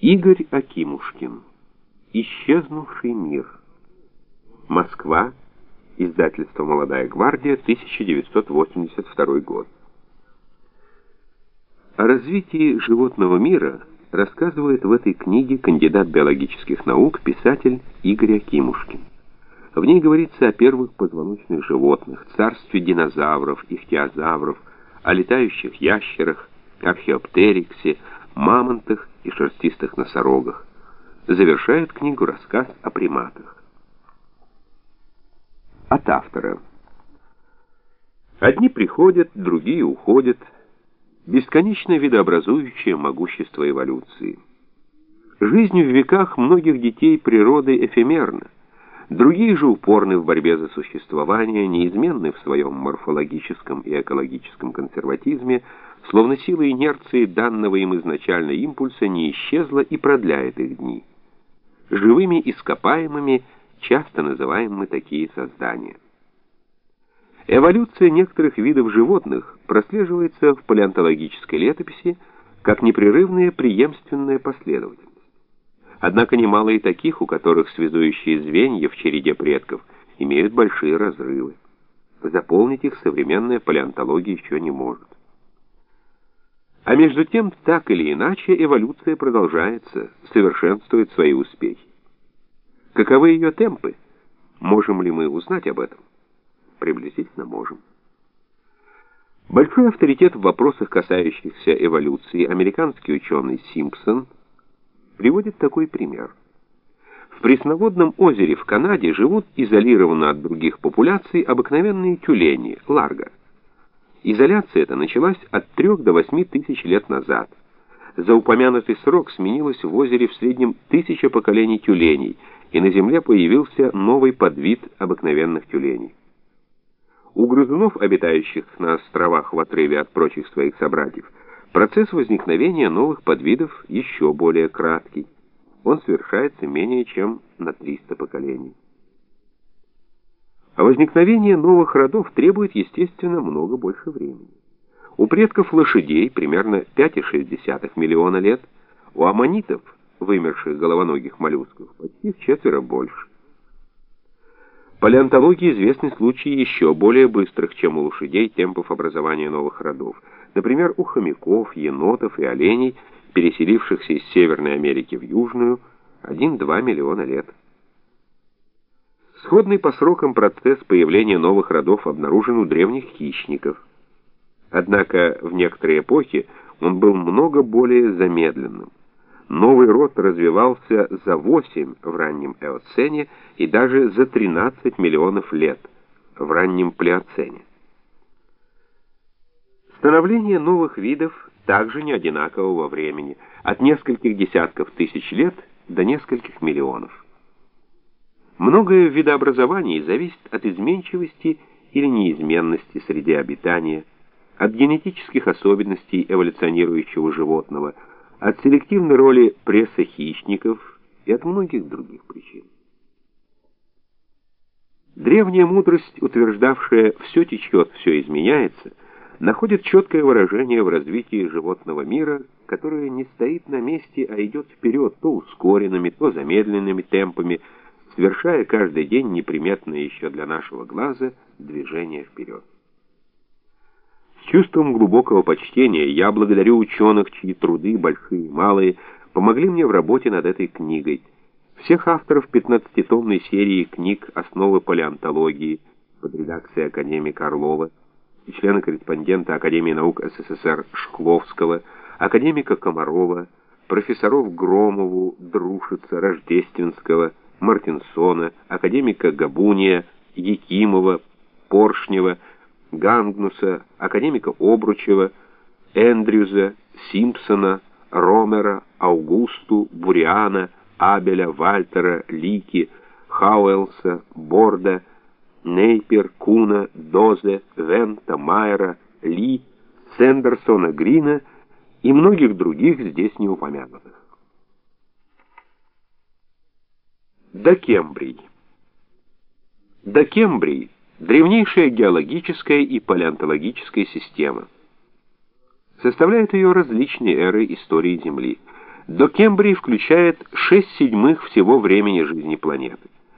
Игорь Акимушкин. Исчезнувший мир. Москва. Издательство «Молодая гвардия», 1982 год. О развитии животного мира рассказывает в этой книге кандидат биологических наук, писатель Игорь Акимушкин. В ней говорится о первых позвоночных животных, царстве динозавров, ихтиозавров, о летающих ящерах, археоптериксе, мамонтах и шерстистых носорогах. Завершает книгу рассказ о приматах. От автора. Одни приходят, другие уходят. Бесконечное видообразующее могущество эволюции. Жизнь в веках многих детей природы эфемерна. Другие же упорны в борьбе за существование, неизменны в своем морфологическом и экологическом консерватизме, словно сила инерции данного им изначально импульса не исчезла и продляет их дни. Живыми ископаемыми часто называем мы такие создания. Эволюция некоторых видов животных прослеживается в палеонтологической летописи как непрерывная преемственная последовательность. Однако немало и таких, у которых связующие звенья в череде предков имеют большие разрывы. Заполнить их современная палеонтология еще не может. А между тем, так или иначе, эволюция продолжается, совершенствует свои успехи. Каковы ее темпы? Можем ли мы узнать об этом? Приблизительно можем. Большой авторитет в вопросах, касающихся эволюции, американский ученый Симпсон – приводит такой пример. В пресноводном озере в Канаде живут изолированно от других популяций обыкновенные тюлени, ларго. Изоляция эта началась от 3 до 8 тысяч лет назад. За упомянутый срок сменилось в озере в среднем тысяча поколений тюленей, и на Земле появился новый подвид обыкновенных тюленей. У грызунов, обитающих на островах в отрыве от прочих своих собратьев, Процесс возникновения новых подвидов еще более краткий. Он совершается менее чем на 300 поколений. А возникновение новых родов требует, естественно, много больше времени. У предков лошадей примерно 5,6 миллиона лет, у аммонитов, вымерших головоногих моллюсков, почти в четверо больше. В палеонтологии известны случаи еще более быстрых, чем у лошадей, темпов образования новых родов – Например, у хомяков, енотов и оленей, переселившихся из Северной Америки в Южную, 1-2 миллиона лет. Сходный по срокам процесс появления новых родов обнаружен у древних хищников. Однако в некоторые эпохи он был много более замедленным. Новый род развивался за 8 в раннем Эоцене и даже за 13 миллионов лет в раннем Плеоцене. Становление новых видов также не одинаково во времени, от нескольких десятков тысяч лет до нескольких миллионов. Многое в видообразовании зависит от изменчивости или неизменности среды обитания, от генетических особенностей эволюционирующего животного, от селективной роли пресса хищников и от многих других причин. Древняя мудрость, утверждавшая «все течет, все изменяется», находит четкое выражение в развитии животного мира, которое не стоит на месте, а идет вперед то ускоренными, то замедленными темпами, совершая каждый день неприметное еще для нашего глаза движение вперед. С чувством глубокого почтения я благодарю ученых, чьи труды, большие и малые, помогли мне в работе над этой книгой. Всех авторов 15-томной серии книг «Основы палеонтологии» под редакцией академика Орлова, и члена-корреспондента Академии наук СССР Шкловского, академика Комарова, профессоров Громову, Друшица, Рождественского, Мартинсона, академика Габуния, Якимова, Поршнева, Гангнуса, академика Обручева, Эндрюза, Симпсона, Ромера, Аугусту, Буриана, Абеля, Вальтера, Лики, Хауэлса, Борда, Нейпер, Куна, Дозе, Вента, Майера, Ли, Сендерсона, Грина и многих других здесь не упомянутых. Докембрий. Докембрий – древнейшая геологическая и палеонтологическая система. Составляют ее различные эры истории Земли. до Кембрии включает 6 седьмых всего времени жизни планеты.